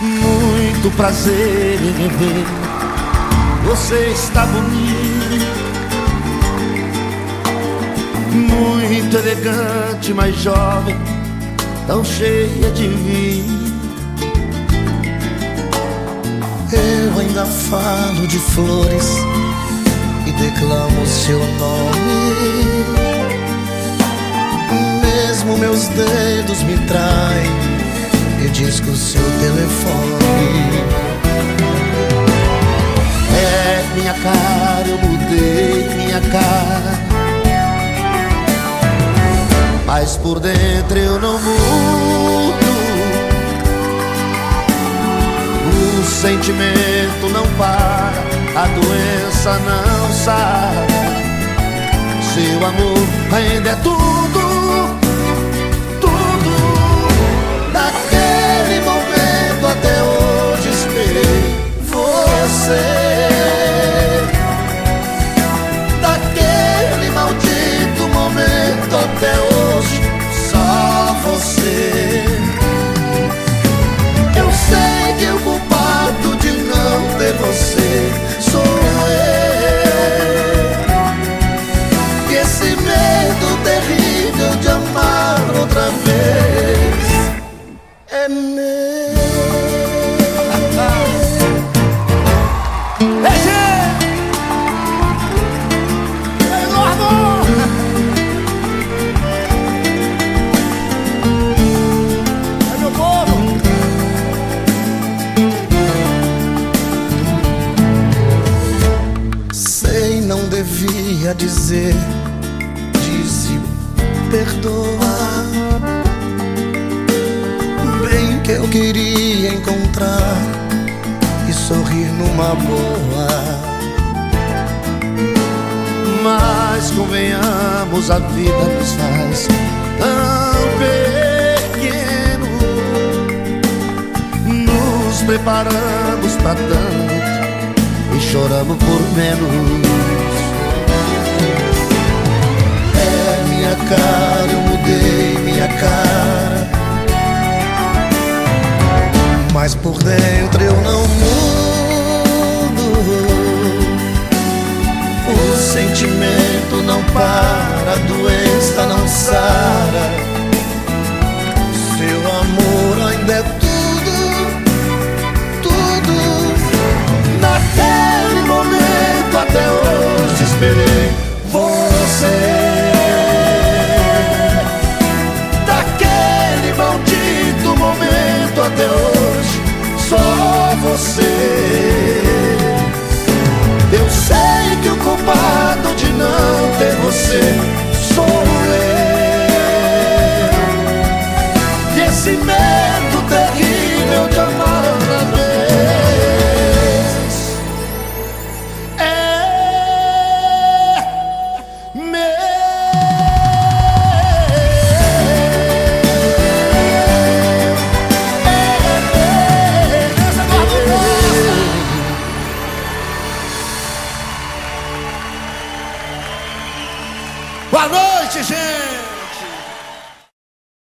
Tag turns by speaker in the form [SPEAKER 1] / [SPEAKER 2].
[SPEAKER 1] Muito prazer em rever. Você está bonito. Muito elegante, mas jovem, tão cheia de vida.
[SPEAKER 2] Eu ainda falo de flores e declamo seu nome. Mesmo meus dedos me traem e disco seu telefone.
[SPEAKER 1] É minha cara, eu mudei minha cara. Mas por dentro eu não mudo. O sentimento não para, a doença não sai. Seu amor ainda é tudo. Esse medo terrível de amar outra vez é meu.
[SPEAKER 3] É meu povo!
[SPEAKER 2] Sei, não devia dizer, disse perdoar. Bem que eu queria encontrar e sorrir numa boa.
[SPEAKER 1] Mas convenhamos, a vida nos faz tão pequeno. Nos preparamos pra tanto e choramos por menos.
[SPEAKER 2] Cara, eu mudei minha cara. Mas por dentro eu não mudo. O sentimento não para, a doença não sara.
[SPEAKER 1] Só você. Eu sei que o culpado de não Boa noite, gente!